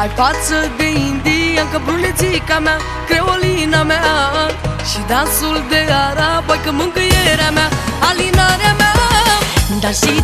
Ai față de indian, că brunețica mea Creolina mea. Și dansul de arab, că mângâierea mea Alinarea mea. Dar și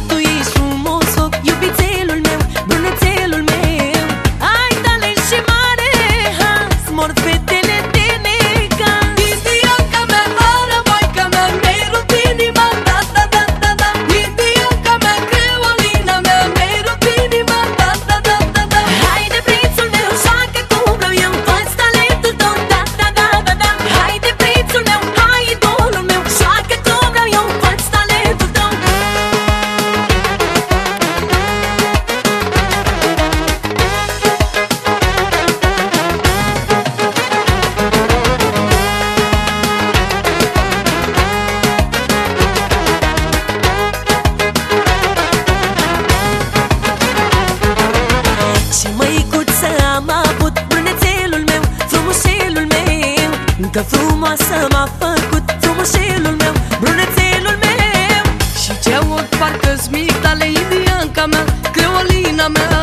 Că frumoasă m-a făcut frumușelul meu Brunețelul meu. Și ce aud parcă-s migdale indianca mea Creolina mea.